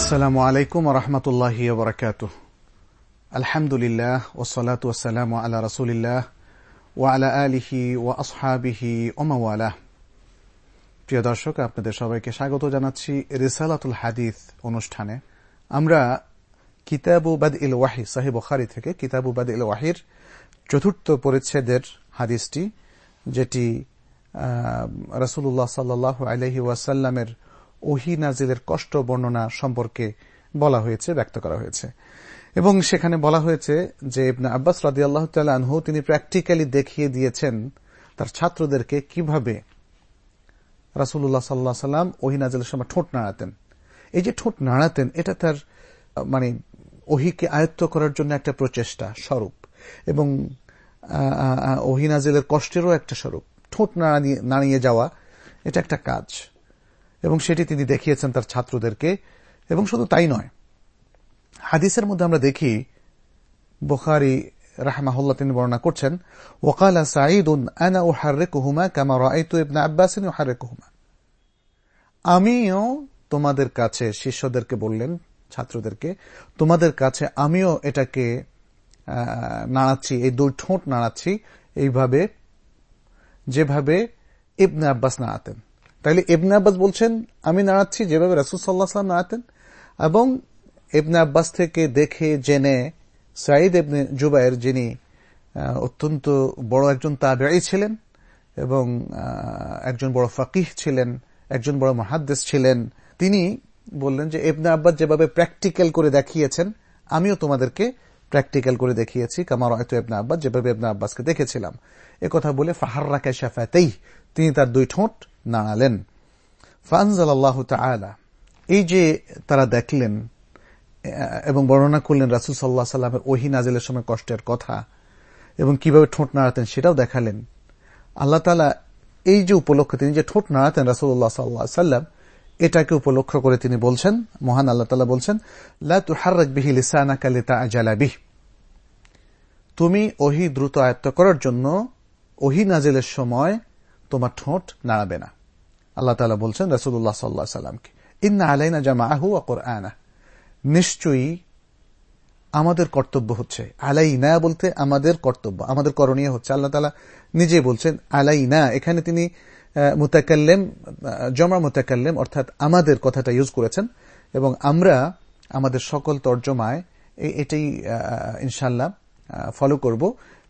আসসালামু আলাইকুম রহমতুল্লাহ বরকাত আলহামদুলিল্লাহ ওসলাত ওসালাম আলা রসুলিল্লাহ ও আলা আলিহি ও আসহাবিহি ওমাওয়ালা প্রিয় দর্শক, আপনাদের সবাইকে স্বাগত জানাচ্ছি রিসালাতুল হাদিস অনুষ্ঠানে। আমরা কিতাবু বাদ ইল ওয়াহি সাহেব বখারি থেকে কিতাবু বাদ ইল ওয়াহির চতুর্থ পরিচ্ছেদের হাদিসটি, যেটি রসুল্লাহ সাল্লাহ আলহি ওয়াসাল্লামের ওহি নাজিলের কষ্ট বর্ণনা সম্পর্কে বলা হয়েছে, ব্যক্ত করা হয়েছে। এবং সেখানে বলা হয়েছে যে ইবনা আব্বাস রাদি আল্লাহ আনহু তিনি প্র্যাকটিক্যালি দেখিয়ে দিয়েছেন তার ছাত্রদেরকে কীভাবে রাসুল্লাহ সাল্লাহ সাল্লাম ওহি নাজিলের সময় ঠোঁট নাড়াতেন। এই যে ঠোঁট নাড়াতেন, এটা তার মানে ওহিকে আয়ত্ত করার জন্য একটা প্রচেষ্টা, স্বরূপ। এবং ওহি নাজিলের কষ্টেরও একটা স্বরূপ। ঠোঁট নাড়িয়ে যাওয়া, এটা একটা কাজ। এবং সেটি তিনি দেখিয়েছেন তার ছাত্রদেরকে, এবং শুধু তাই নয়। হাদিসের মধ্যে আমরা দেখি, বোখারি রাহমাহুল্লাহ তিনি বর্ণনা করছেন ওকালা সাঈদুন আনা ও হার্রেকুহুমা কামা রাইতু ইবনা আব্বাসিন ও হার্রেকুহুমা আমিও তোমাদের কাছে শিষ্যদেরকে বললেন, ছাত্রদেরকে, তোমাদের কাছে আমিও এটাকে নাড়াচ্ছি, এই দুই ঠোঁট নাড়াচ্ছি, এইভাবে, যেভাবে ইবনে আব্বাস নাড়াতেন। তাইলে ইবনে আব্বাস বলছেন, আমি নাড়াচ্ছি যেভাবে রাসুল সাল্লাহ সাল্লাম নাড়াতেন, এবং ইবনে আব্বাস থেকে দেখে, জেনে সাইদ ইবনে জুবাইর যিনি অত্যন্ত বড় একজন তাবেই ছিলেন এবং একজন বড় ফাকিহ ছিলেন, একজন বড় মহাদ্দেশ ছিলেন, তিনি বললেন যে, ইবনে আব্বাস যেভাবে প্র্যাকটিক্যাল করে দেখিয়েছেন, আমিও তোমাদেরকে প্র্যাকটিক্যাল করে দেখিয়েছি কামার হয়তো ইবনে আব্বাস, যেভাবে ইবনে আব্বাসকে দেখেছিলাম। কথা বলে, ফাহার্রাকে শাফাতেই তিনি তার দুই ঠোঁট নাড়ালেন। ফানজাল তালা এই যে তারা দেখলেন এবং বর্ণনা করলেন রাসুল সাল্লাহ সাল্লামের ওহি নাজিলের সময় কষ্টের কথা, এবং কীভাবে ঠোঁট নাড়াতেন সেটাও দেখালেন। আল্লাহ তালা এই যে উপলক্ষে, তিনি যে ঠোঁট নাড়াতেন রাসুল্লাহ সাল্লাহ সাল্লাম এটাকে উপলক্ষ করে তিনি বলছেন, মহান আল্লাহ তালা বলছেন জালাবিহ তুমি ওহি দ্রুত আয়ত্ত করার জন্য ওহি নাজিলের সময় তোমার ঠোঁট নাড়াবে না। আল্লাহ তালা বলছেন রসুল্লাহ সাল্লাহ সাল্লামকে, ইন্না আলাইনা জামাহু অকর আনা নিশ্চয়ই আমাদের কর্তব্য হচ্ছে আলাই না বলতে আমাদের কর্তব্য, আমাদের করণীয় হচ্ছে। আল্লাহ তালা নিজে বলছেন আলাই না এখানে তিনি মুতাকাল্লেম জমা মুতাকাল্লেম, অর্থাৎ আমাদের কথাটা ইউজ করেছেন, এবং আমরা আমাদের সকল তর্জমায় এটাই ইনশাল্লাহ ফলো করব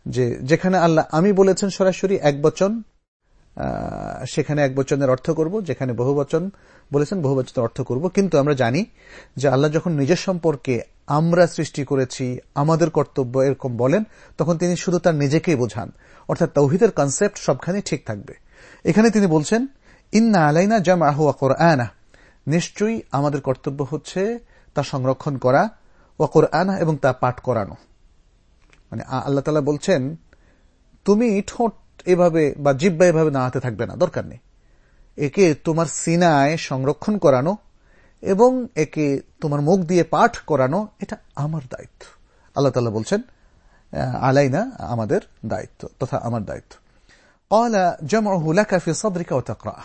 যে, যেখানে আল্লাহ, আমি বলেছেন সরাসরি এক বচন সেখানে এক বচনের অর্থ করব, যেখানে বহু বচন বলেছেন, বহু বচনের অর্থ করব। কিন্তু আমরা জানি যে আল্লাহ যখন নিজের সম্পর্কে আমরা সৃষ্টি করেছি, আমাদের কর্তব্য এরকম বলেন, তখন তিনি শুধু তার নিজেকেই বোঝান। অর্থাৎ তৌহিদের কনসেপ্ট সবখানে ঠিক থাকবে। এখানে তিনি বলছেন, ইন্না আলাইনা জাম আহুয়া কোরআনা নিশ্চয়ই আমাদের কর্তব্য হচ্ছে তা সংরক্ষণ করা ও কোরআনা এবং তা পাঠ করানো। মানে আল্লাহ তালা বলছেন, তুমি ঠোঁট এভাবে বা জিব্বা এভাবে নাড়াতে থাকবে না, দরকার নেই। একে তোমার সিনায় সংরক্ষণ করানো এবং একে তোমার মুখ দিয়ে পাঠ করানো, এটা আমার দায়িত্ব। আল্লাহ তালা বলছেন আলাইনা আমাদের দায়িত্ব, তথা আমার দায়িত্ব। কলা জমহু লাকাফি সদরিকা ও তাকরা।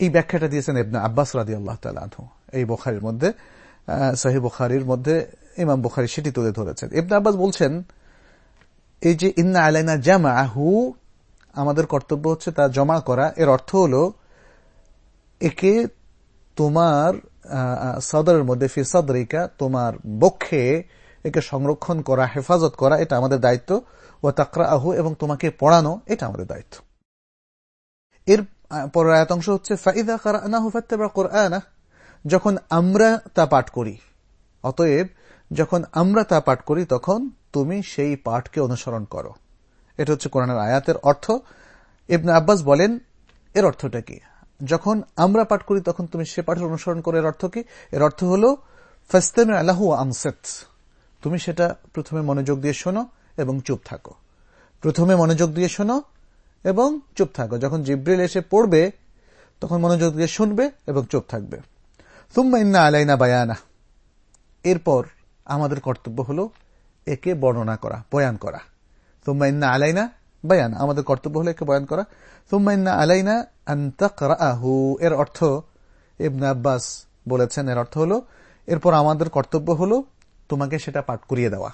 এই ব্যাখ্যাটা দিয়েছেন এবনা আব্বাস রাদি আল্লাহ তালু এই বোখারির মধ্যে সহি বোখারির মধ্যে, ইমাম বোখারি সেটি তুলে ধরেছেন। এবনা আব্বাস বলছেন এই যে ইন্না আলাইনা জামা হু আমাদের কর্তব্য হচ্ছে তা জমা করা। এর অর্থ হল, একে তোমার সদরের মধ্যে, ফি সদরিকা, তোমার বক্ষে একে সংরক্ষণ করা, হেফাজত করা, এটা আমাদের দায়িত্ব। ও তাকরা আহু এবং তোমাকে পড়ানো, এটা আমাদের দায়িত্ব। এর পর আয়াতাংশ হচ্ছে, ফাইদা কারানাহু ফাত্তাবা কোরআনা যখন আমরা তা পাঠ করি, অতএব যখন আমরা তা পাঠ করি, তখন তুমি সেই পাঠকে অনুসরণ করো। এটা হচ্ছে কোরআনের আয়াতের অর্থ। ইবনে আব্বাস বলেন, এর অর্থটা কি? যখন আমরা পাঠ করি, তখন তুমি সে পাঠের অনুসরণ করো, এর অর্থ কি? এর অর্থ হল ফাস্তেমে আল্লাহু আমসেত। তুমি সেটা প্রথমে মনোযোগ দিয়ে শোনো এবং চুপ থাকো। প্রথমে মনোযোগ দিয়ে শোনো এবং চুপ থাকো। যখন জিব্রিল এসে পড়বে, তখন মনোযোগ দিয়ে শুনবে এবং চুপ থাকবে। তুম্মা ইন্না আলাইনা বায়ানা। এরপর আমাদের কর্তব্য হল একে বর্ণনা করা, বয়ান করা। তুম্মা ইন্না আলাইনা বয়ান, আমাদের কর্তব্য হলো একে বয়ান করা। তুম্মা ইন্না আলাইনা আন্তাকরাহু এর অর্থ ইবনে আব্বাস বলেছেন, এর অর্থ হল, এরপর আমাদের কর্তব্য হলো তোমাকে সেটা পাঠ করিয়ে দেওয়া।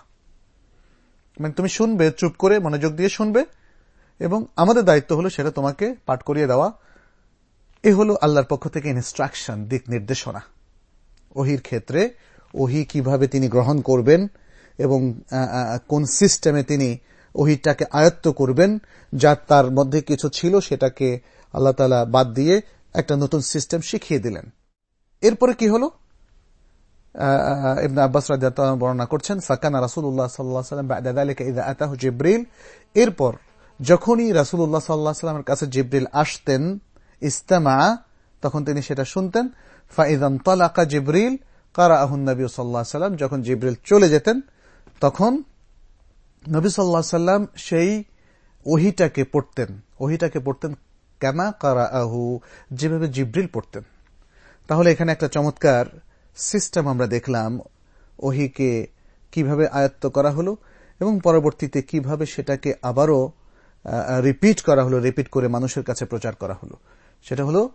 মানে তুমি শুনবে, চুপ করে মনোযোগ দিয়ে শুনবে, এবং আমাদের দায়িত্ব হলো সেটা তোমাকে পাঠ করিয়ে দেওয়া। এ হলো আল্লাহর পক্ষ থেকে ইনস্ট্রাকশন দিক নির্দেশনা। ওহির ক্ষেত্রে ওহি কীভাবে তিনি গ্রহণ করবেন এবং কোন সিস্টেমে তিনি ওহিটাকে আয়ত্ত করবেন, যা তার মধ্যে কিছু ছিল সেটাকে আল্লাহ তালা বাদ দিয়ে একটা নতুন সিস্টেম শিখিয়ে দিলেন। এরপরে কি হলো? ইবনা আব্বাস বর্ণনা করছেন, ফাকানা রাসুল্লাহ সাল্লাহ জিব্রিল। এরপর, যখনই রাসুল্লাহ সাল্লাহ সাল্লামের কাছে জিব্রিল আসতেন ইস্তামা তখন তিনি সেটা শুনতেন ফাইদান তলাকা জিব্রিল কারা আহুন নবী সাল্লাহ সাল্লাম যখন জিব্রিল চলে যেতেন তখন নবী সাল্লাহ সাল্লাম সেই ওহিটাকে পড়তেন। ওহিটাকে পড়তেন কেমা কারা আহু যেভাবে জিব্রিল পড়তেন। তাহলে এখানে একটা চমৎকার সিস্টেম আমরা দেখলাম ওহিকে কীভাবে আয়ত্ত করা হলো এবং পরবর্তীতে কীভাবে সেটাকে আবারও রিপিট করা হলো রিপিট করে মানুষের কাছে প্রচার করা হলো। সেটা হলো,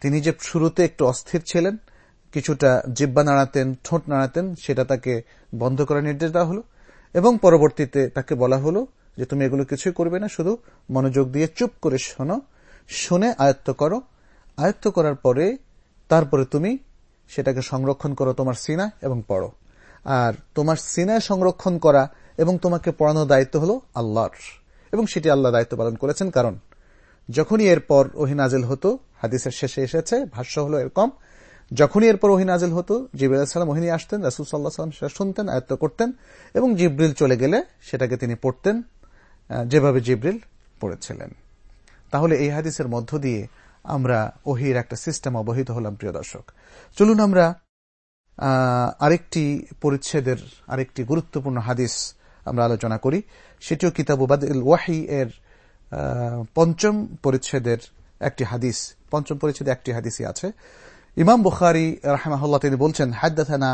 তিনি যে শুরুতে একটু অস্থির ছিলেন কিছুটা জিব্বা নাড়াতেন, ঠোঁট নাড়াতেন, সেটা তাকে বন্ধ করার নির্দেশ দেওয়া হলো। এবং পরবর্তীতে তাকে বলা হলো যে, তুমি এগুলো কিছুই করবে না, শুধু মনোযোগ দিয়ে চুপ করে শোনো, শুনে আয়ত্ত করো। আয়ত্ত করার পরে তারপরে তুমি সেটাকে সংরক্ষণ করো তোমার সিনা এবং পড়ো। আর তোমার সিনায় সংরক্ষণ করা এবং তোমাকে পড়ানোর দায়িত্ব হলো আল্লাহর। এবং সেটি আল্লাহ দায়িত্ব পালন করেছেন। কারণ যখনই এরপর ওহিনাজেল হতো, হাদিসের শেষে এসেছে, ভাষ্য হলো এরকম যখনই এরপর ওহিনাজেল হতো, জিবরিল সাল্লাম ওহিনী আসতেন, রাসুল সাল্লাহ সাল্লাম সেটা শুনতেন, আয়ত্ত করতেন এবং জিব্রিল চলে গেলে সেটাকে তিনি পড়তেন যেভাবে জিব্রিল পড়েছিলেন। তাহলে এই হাদিসের মধ্য দিয়ে আমরা ওহির একটা সিস্টেম অবহিত হলাম, প্রিয় দর্শক। চলুন আমরা আরেকটি পরিচ্ছেদের, আরেকটি গুরুত্বপূর্ণ হাদিস আমরা আলোচনা করি। সেটিও কিতাবুবাদ ওয়াহি এর পঞ্চম পরিচ্ছেদের একটি হাদিস, পঞ্চম পরিচ্ছেদে একটি হাদিসই আছে। ইমাম বুখারি রাহমাহুল্লাহ তিনি বলছেন হাদ্দাথানা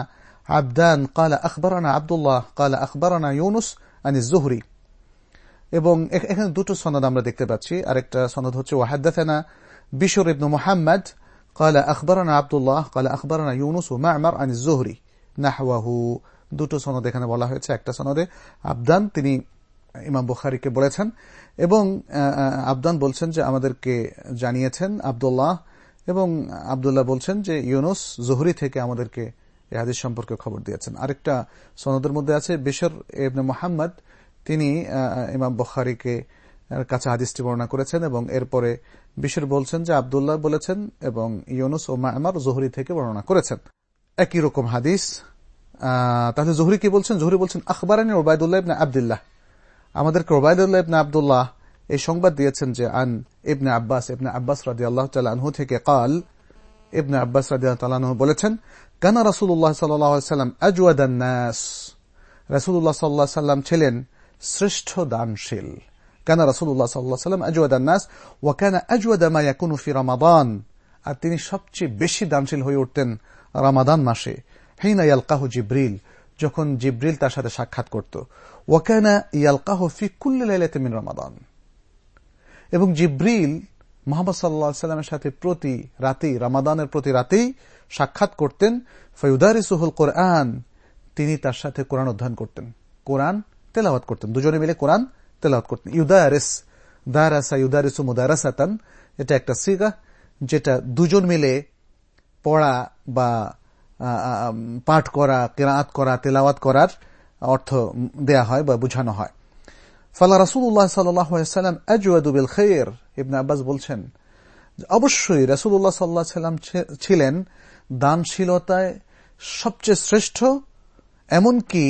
আবদান কালা আখবরানা আবদুল্লাহ কালা আখবরানা ইউনুস আনি জুহরি এবং এখানে দুটো সনদ আমরা দেখতে পাচ্ছি আরেকটা সনদ হচ্ছে ওয়াহাদ্দাথানা বিশর ইবনু মোহাম্মদ قال أخبرنا عبد الله قال أخبرنا يونس ومعمر عن الزهري نحوه দুটো সনদ এখানে বলা হয়েছে একটা সনদে আবদান তিনি ইমাম বুখারিকে বলেছেন এবং আবদান বলছেন যে আমাদেরকে জানিয়েছেন আবদুল্লাহ এবং আবদুল্লাহ বলছেন যে ইউনুস জহুরি থেকে আমাদেরকে এই হাদিস সম্পর্কে খবর দিয়েছেন। আরেকটা সনদের মধ্যে আছে, বিশর এবনে মোহাম্মদ, তিনি ইমাম বখারিকে কাছে হাদিসটি বর্ণনা করেছেন এবং এরপরে বিশর বলছেন যে আবদুল্লাহ বলেছেন এবং ইউনুস ও মামার জহুরি থেকে বর্ণনা করেছেন। একই রকম হাদিস। তাহলে জহুরি কি বলছেন? জহুরি বলছেন, আখবরানি ওবায়দুল্লাহ ইবনে আবদুল্লাহ। আমাদেরকে ওবায়দুল্লাহ ইবনে আবদুল্লাহ এই সংবাদ দিয়েছেন যে আন ইবনে আব্বাস ইবনে আব্বাস রাজি আল্লাহ আনহু থেকে কাল ইবনে আব্বাস রাজি আল্লাহ বলেছেন, কানা রাসুল্লাহ সাল্লাম আজওয়াদান্নাস রাসুল্লাহ সাল্লাহ সাল্লাম ছিলেন শ্রেষ্ঠ দানশীল। কানা রাসুল্লাহ সাল্লাহ সাল্লাম আজওয়াদান্নাস ওয়াকানা আজওয়াদা মা ইয়াকুনু ফি রমাদান। আর তিনি সবচেয়ে বেশি দানশীল হয়ে উঠতেন রামাদান মাসে, হিনা ইয়ালকাহু জিব্রিল, যখন জিব্রিল তার সাথে সাক্ষাৎ করত। ওয়াকানা ইয়ালকাহু ফি কুল্লি লাইলাতি মিন রমাদান। এবং জিব্রিল মোহাম্মদ সাল্লা সাল্লামের সাথে প্রতি রাতেই, রামাদানের প্রতি রাতেই সাক্ষাৎ করতেন। ফয়ুদারিসুহুল কোরআন, তিনি তার সাথে কোরআন অধ্যয়ন করতেন। কোরআন তেলাওয়াত করতেন। দুজনে মিলে কোরআন তেলাওয়াত করতেন। ইউদারিস, দারাসা, ইউদারিসু মুদারাসাতান, এটা একটা সিগা যেটা দুজন মিলে পড়া বা পাঠ করা, কেরাত করা, তেলাওয়াত করার অর্থ দেয়া হয় বা বুঝানো হয়। ফালা রাসুল্লাহ সাল্লাম আজুয়াদুবিল খের ইবনে আব্বাস বলছেন, অবশ্যই রাসুল্লাহ সাল্লাহ সাল্লাম ছিলেন দানশীলতায় সবচেয়ে শ্রেষ্ঠ, এমনকি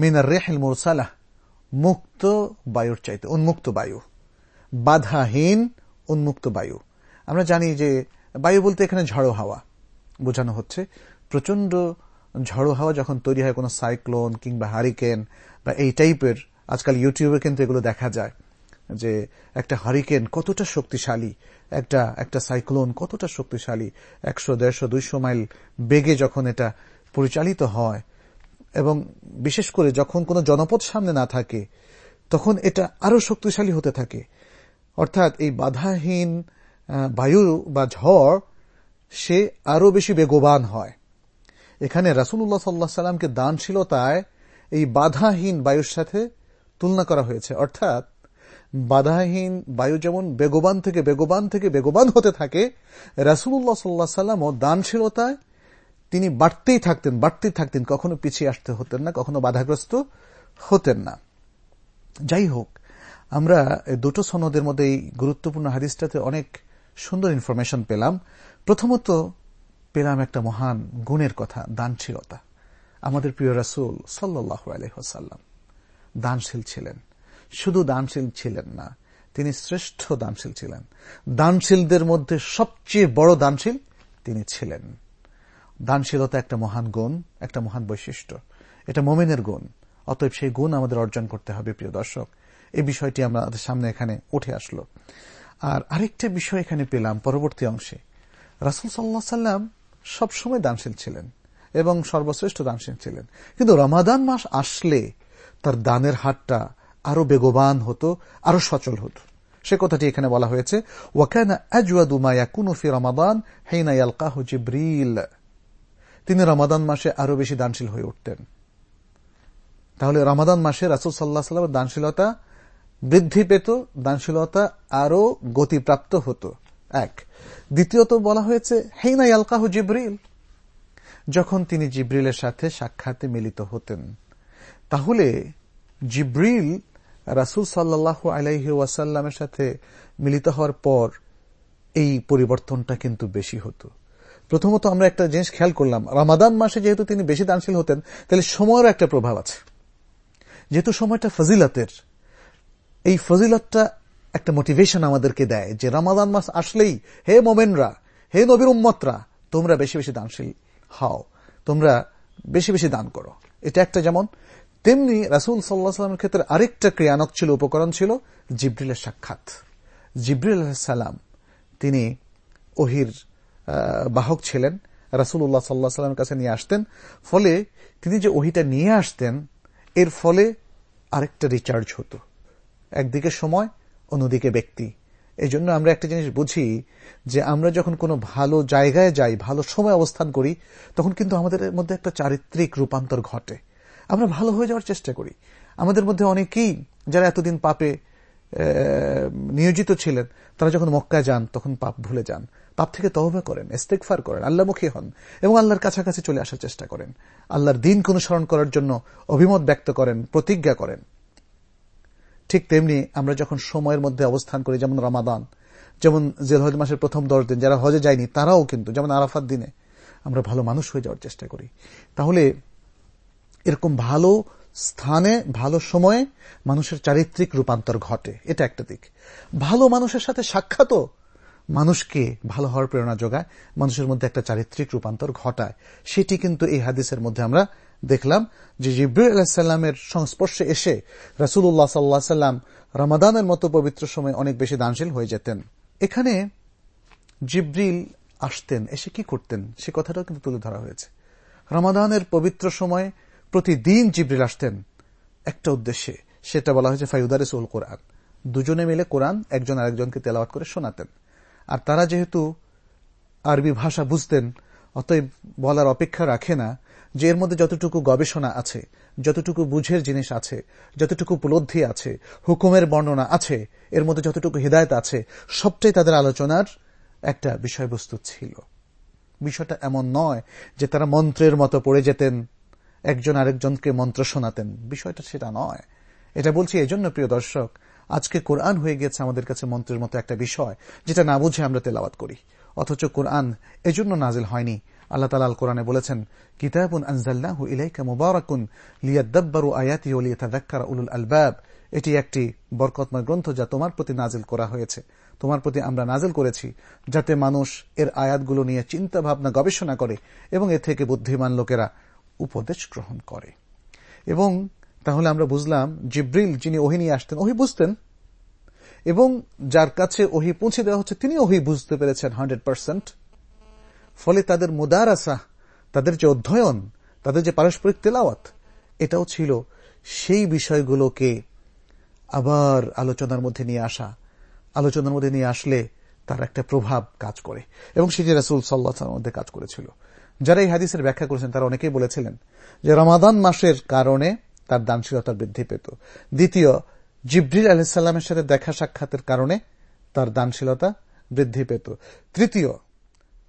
মিনার রেহেল মুরসালাহ, মুক্ত বায়ুর চাইতে, উন্মুক্ত বায়ু। বাধাহীন, উন্মুক্ত বায়ু। আমরা জানি যে বায়ু বলতে এখানে ঝড়ো হাওয়া বোঝানো হচ্ছে। প্রচণ্ড ঝড়ো হাওয়া যখন তৈরি হয় কোনো সাইক্লোন কিংবা হারিকেন বা এই টাইপের আজকাল ইউটিউবে কিন্তু এগুলো দেখা যায় যে একটা হারিকেন কতটা শক্তিশালী, একটা একটা সাইক্লোন কতটা শক্তিশালী, একশো, দেড়শো, দুইশো মাইল বেগে যখন এটা পরিচালিত হয় এবং বিশেষ করে যখন কোনো জনপদ সামনে না থাকে, তখন এটা আরও শক্তিশালী হতে থাকে। অর্থাৎ এই বাধাহীন বায়ু বা ঝড়, সে আরও বেশি বেগবান হয়। এখানে রাসুল্লাহ সাল্লাহ সাল্লামকে দানশীলতায় এই বাধাহীন বায়ুর সাথে তুলনা করা হয়েছে। অর্থাৎ, বাধাহীন বায়ু যেমন বেগবান থেকে বেগবান থেকে বেগবান হতে থাকে রাসুল্লাহ সাল্লাহ সাল্লাম ও দানশীলতায় তিনি বাড়তেই থাকতেন বাড়তেই থাকতেন, কখনো পিছিয়ে আসতে হতেন না, কখনো বাধাগ্রস্ত হতেন না। যাই হোক, আমরা দুটো সনদের মধ্যে এই গুরুত্বপূর্ণ হাদিসটাতে অনেক সুন্দর ইনফরমেশন পেলাম। প্রথমত পেলাম একটা মহান গুণের কথা, দানশীলতা। আমাদের প্রিয় রাসুল সাল্লাহ আলহ্লাম দানশীল ছিলেন। শুধু দানশীল ছিলেন না, তিনি শ্রেষ্ঠ দানশীল ছিলেন। দানশীলদের মধ্যে সবচেয়ে বড় দানশীল তিনি ছিলেন। দানশীলতা একটা মহান গুণ, একটা মহান বৈশিষ্ট্য। এটা মোমেনের গুণ। অতএব সেই গুণ আমাদের অর্জন করতে হবে, প্রিয় দর্শক। এই বিষয়টি আমাদের সামনে এখানে উঠে আসলো। আর আরেকটা বিষয় এখানে পেলাম পরবর্তী অংশে। রাসুল সাল্লাহ সাল্লাম সবসময় দানশীল ছিলেন এবং সর্বশ্রেষ্ঠ দানশীল ছিলেন। কিন্তু রমাদান মাস আসলে তার দানের হাতটা আরও বেগবান হতো, আরও সচল হতো। সে কথাটি এখানে বলা হয়েছে। ওয়াকানা আজওয়াদু মা ইয়াকুনু ফি রমাদান হিনা ইয়ালকাহু জিবরিল। তিনি রমাদান মাসে আরও বেশি দানশীল হয়ে উঠতেন। তাহলে রমাদান মাসে রাসুল সাল্লাহ সাল্লামের দানশীলতা বৃদ্ধি পেত, দানশীলতা আরও গতিপ্রাপ্ত হতো। এক। দ্বিতীয়ত বলা হয়েছে, হেইনা ইয়ালকাহু জিব্রিল। যখন তিনি জিব্রিলের সাথে সাক্ষাতে মিলিত হতেন। তাহলে জিব্রিল রাসুল সাল্লাহ আলাইহি ওয়াসাল্লামের সাথে মিলিত হওয়ার পর এই পরিবর্তনটা কিন্তু বেশি হতো। প্রথমত আমরা একটা জিনিস খেয়াল করলাম, রামাদান মাসে যেহেতু তিনি বেশি দানশীল হতেন, তাহলে সময়ের একটা প্রভাব আছে। যেহেতু সময়টা ফজিলাতের, এই ফজিলতটা একটা মোটিভেশন আমাদেরকে দেয় যে রামাদান মাস আসলেই হে মোমেনরা, হে নবীর উম্মতরা, তোমরা বেশি বেশি দানশীল হও, তোমরা বেশি বেশি দান করো। এটা একটা যেমন তেমনি রাসুল সাল্লাহ সাল্লামের ক্ষেত্রে আরেকটা ক্রিয়ানক ছিল, উপকরণ ছিল জিব্রিলের সাক্ষাৎ। জিব্রিল সালাম, তিনি ওহির বাহক ছিলেন রাসুল্লাহ সাল্লাহ সাল্লামের কাছে নিয়ে আসতেন। ফলে তিনি যে ওহিটা নিয়ে আসতেন, এর ফলে আরেকটা রিচার্জ হতো। একদিকে সময়, অন্যদিকে ব্যক্তি। এই জন্য আমরা একটা জিনিস বুঝি যে আমরা যখন কোনো ভালো জায়গায় যাই, ভালো সময় অবস্থান করি, তখন কিন্তু আমাদের মধ্যে একটা চারিত্রিক রূপান্তর ঘটে। আমরা ভালো হয়ে যাওয়ার চেষ্টা করি। আমাদের মধ্যে অনেকেই যারা এতদিন পাপে নিয়োজিত ছিলেন, তারা যখন মক্কায় যান, তখন পাপ ভুলে যান। পাপ থেকে তহবে করেন ইস্তেকফার করেন আল্লাহমুখী হন এবং আল্লাহর কাছাকাছি চলে আসার চেষ্টা করেন। আল্লাহর দিন অনুসরণ করার জন্য অভিমত ব্যক্ত করেন, প্রতিজ্ঞা করেন। ঠিক তেমনি আমরা যখন সময়ের মধ্যে অবস্থান করি, যেমন রমাদান, যেমন জেলহজ মাসের প্রথম দশ দিন যারা হজে যায়নি, তারাও কিন্তু, যেমন আরাফাত দিনে, আমরা ভালো মানুষ হয়ে যাওয়ার চেষ্টা করি। তাহলে এরকম ভালো স্থানে, ভালো সময়ে মানুষের চারিত্রিক রূপান্তর ঘটে। এটা একটা দিক। ভালো মানুষের সাথে সাক্ষাৎও মানুষকে ভালো হওয়ার প্রেরণা যোগায়, মানুষের মধ্যে একটা চারিত্রিক রূপান্তর ঘটায়। সেটি কিন্তু এই হাদিসের মধ্যে আমরা দেখলাম যে জিব্রিল আলাহিসাল্লামের সংস্পর্শে এসে রাসুল্লাহ সাল্লাহ সাল্লাম রমাদানের মতো পবিত্র সময় অনেক বেশি দানশীল হয়ে যেতেন। এখানে জিব্রিল আসতেন, এসে কি করতেন? সে কথাটাও কিন্তু তুলে ধরা হয়েছে। রমাদানের পবিত্র সময় প্রতিদিন জিব্রিল আসতেন। একটা উদ্দেশ্যে, সেটা বলা হয়েছে ফাইউদারেসুল কোরআন। দুজনে মিলে কোরআন একজন আরেকজনকে তেলাওয়াত করে শোনাতেন। আর তারা যেহেতু আরবি ভাষা বুঝতেন, অতএব বলার অপেক্ষা রাখে না যে এর মধ্যে যতটুকু গবেষণা আছে, যতটুকু বুঝের জিনিস আছে, যতটুকু উপলব্ধি আছে, হুকুমের বর্ণনা আছে, এর মধ্যে যতটুকু হৃদায়ত আছে, সবটাই তাদের আলোচনার একটা বিষয়বস্তু ছিল। বিষয়টা এমন নয় যে তারা মন্ত্রের মতো পড়ে যেতেন একজন আরেকজনকে মন্ত্র শোনাতেন। বিষয়টা সেটা নয়। এটা বলছি এজন্য, প্রিয় দর্শক, আজকে কোরআন হয়ে গেছে আমাদের কাছে মন্ত্রের মতো একটা বিষয়, যেটা না বুঝে আমরা তেলাওয়াত করি। অথচ কোরআন এজন্য নাজিল হয়নি। আল্লাহ তালা আল কোরআনে বলেছেন, কিতাবুন আনজাল্লাহু ইলাইকা মুবারাকুন লিয়াদ্দাব্বারু আয়াতি ও লিয়াতাযাক্কারা উলুল আলবাব। এটি একটি বরকতময় গ্রন্থ যা তোমার প্রতি নাজিল করা হয়েছে। তোমার প্রতি আমরা নাজিল করেছি, যাতে মানুষ এর আয়াতগুলো নিয়ে চিন্তা ভাবনা গবেষণা করে এবং এ থেকে বুদ্ধিমান লোকেরা উপদেশ গ্রহণ করে। এবং তাহলে আমরা বুঝলাম, জিব্রিল যিনি ওহি নিয়ে আসতেন, ওহি বুঝতেন। এবং যার কাছে ওহি পৌঁছে দেওয়া হচ্ছে, তিনি ওহি বুঝতে পেরেছেন হান্ড্রেড পার্সেন্ট। ফলে তাদের মুদারাসা, তাদের যে অধ্যয়ন, তাদের যে পারস্পরিক তেলাওয়াত, এটাও ছিল সেই বিষয়গুলোকে আবার আলোচনার মধ্যে নিয়ে আসা। আলোচনার মধ্যে নিয়ে আসলে তার একটা প্রভাব কাজ করে। এবং সেটি রাসুল সাল্লাহ মধ্যে কাজ করেছিল। যারা এই হাদিসের ব্যাখ্যা করেছেন, তারা অনেকেই বলেছিলেন যে রমাদান মাসের কারণে তার দানশীলতা বৃদ্ধি পেত। দ্বিতীয়, জিব্রিল আলহিসাল্লামের সাথে দেখা সাক্ষাতের কারণে তার দানশীলতা বৃদ্ধি পেত। তৃতীয়,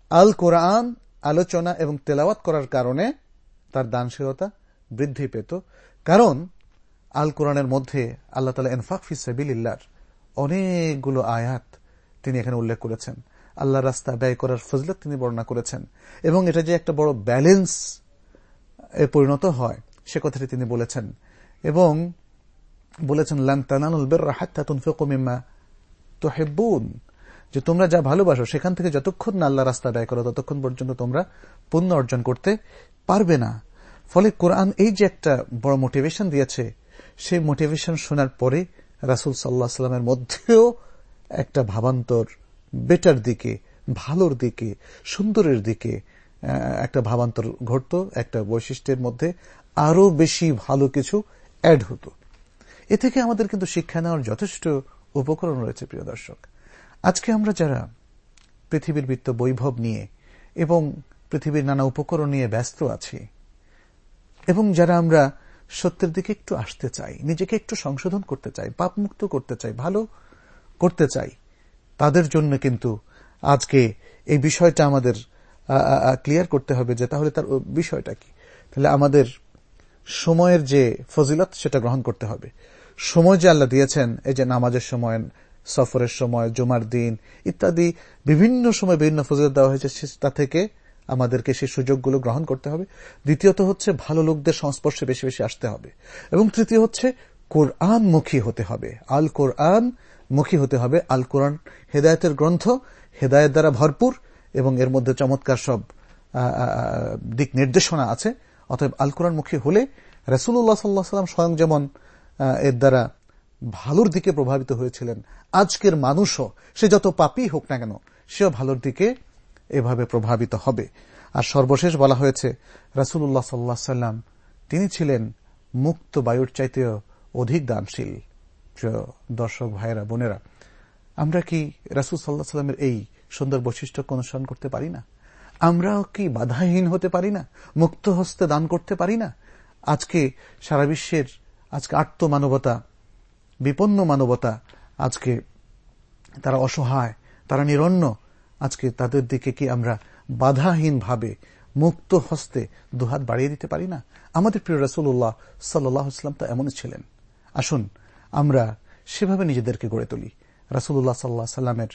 আল কোরআন, আলোচনা এবং তেলাওয়াত করার কারণে তার দানশীলতা বৃদ্ধি পেত। কারণ আল কোরআনের মধ্যে আল্লাহ তালা এনফাক ফিসাবিল্লার অনেকগুলো আয়াত তিনি এখানে উল্লেখ করেছেন। আল্লাহ রাস্তা ব্যয় করার ফজলত তিনি বর্ণনা করেছেন। এবং এটা যে একটা বড় ব্যালেন্স, এ পরিণত হয়, সে কথাটি তিনি বলেছেন। এবং বলেছেন, লান যে তোমরা যা ভালোবাসো, সেখান থেকে যতক্ষণ না আল্লাহ রাস্তা ব্যয় করো, ততক্ষণ পর্যন্ত তোমরা পুণ্য অর্জন করতে পারবে না। ফলে কোরআন এই যে একটা বড় মোটিভেশন দিয়েছে, সেই মোটিভেশন শোনার পরে রাসুল সাল্লাহ সাল্লামের মধ্যেও একটা ভাবান্তর বেটার দিকে, ভালোর দিকে, সুন্দরের দিকে একটা ভাবান্তর ঘটত, একটা বৈশিষ্ট্যের মধ্যে আরও বেশি ভালো কিছু অ্যাড হতো। এ থেকে আমাদের কিন্তু শিক্ষা নেওয়ার যথেষ্ট উপকরণ রয়েছে, প্রিয় দর্শক। আজকে আমরা যারা পৃথিবীর বৃত্ত বৈভব নিয়ে এবং পৃথিবীর নানা উপকরণ নিয়ে ব্যস্ত আছি, এবং যারা আমরা সত্যের দিকে একটু আসতে চাই, নিজেকে একটু সংশোধন করতে চাই, পাপমুক্ত করতে চাই, ভালো করতে চাই তাদের জন্য কিন্তু আজকে এই বিষয়টা আমাদের ক্লিয়ার করতে হবে যে তাহলে তার বিষয়টা কি? তাহলে আমাদের সময়ের যে ফজিলত, সেটা গ্রহণ করতে হবে। সময় যে আল্লাহ দিয়েছেন, এই যে নামাজের সময়, সফরের সময়, জুমার দিন, ইত্যাদি বিভিন্ন সময় বিভিন্ন ফজিলত দেওয়া হয়েছে তা থেকে আমাদেরকে সেই সুযোগগুলো গ্রহণ করতে হবে। দ্বিতীয়ত হচ্ছে ভালো লোকদের সংস্পর্শে বেশি বেশি আসতে হবে। এবং তৃতীয় হচ্ছে কোরআন মুখী হতে হবে। আল কোরআন মুখী হতে হবে আল কোরআন। হেদায়তের গ্রন্থ হেদায়ত দ্বারা ভরপুর এবং এর মধ্যে চমৎকার সব দিক নির্দেশনা আছে। অতএব আল কোরআন মুখী হলে রসুল্লাহ সাল্লাহ সাল্লাম স্বয়ং যেমন এর দ্বারা ভালোর দিকে প্রভাবিত হয়েছিলেন, আজকের মানুষও, সে যত পাপই হোক না কেন, সেও ভালোর দিকে এভাবে প্রভাবিত হবে। আর সর্বশেষ বলা হয়েছে রাসুল্লাহ সাল্লাহ সাল্লাম তিনি ছিলেন মুক্ত বায়ুর চাইতেও অধিক দানশীল। দর্শক, ভাইয়েরা, বোনেরা, আমরা কি রাসুল সাল্লাহ সাল্লামের এই সুন্দর বৈশিষ্ট্যকে অনুসরণ করতে পারি না? আমরাও কি বাধাহীন হতে পারি না? মুক্ত হস্তে দান করতে পারি না? আজকে সারা বিশ্বের, আজকে আত্ম মানবতা বিপন্ন মানবতা, আজকে তারা অসহায়, তারা নিরন্ন, আজকে তাদের দিকে কি আমরা বাধাহীনভাবে মুক্ত হস্তে দুহাত বাড়িয়ে দিতে পারি না? আমাদের প্রিয় রাসুল্লাহ সাল্লাম তা এমনই ছিলেন। আসুন আমরা সেভাবে নিজেদেরকে গড়ে তুলি। রাসুল্লাহ সাল্লাহ সাল্লামের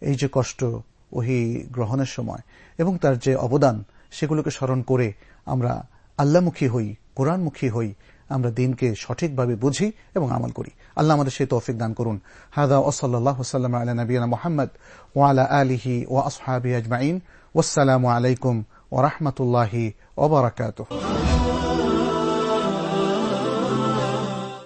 এই যে কষ্ট, ওহি গ্রহণের সময় এবং তার যে অবদান, সেগুলোকে স্মরণ করে আমরা আল্লামুখী হই, কোরআনমুখী হই, আমরা দিনকে সঠিকভাবে বুঝি এবং আমল করি। আল্লাহ আমাদের সেই তৌফিক দান করুন। হাদা ওসল্লাহ সাল্লাম আলা নবীনা মোহাম্মদ ওয়ালা আলিহি ও আসহাবি আজমাইন। ওসালামু আলাইকুম ওরহমতুল্লাহি ওবরাকাতুহ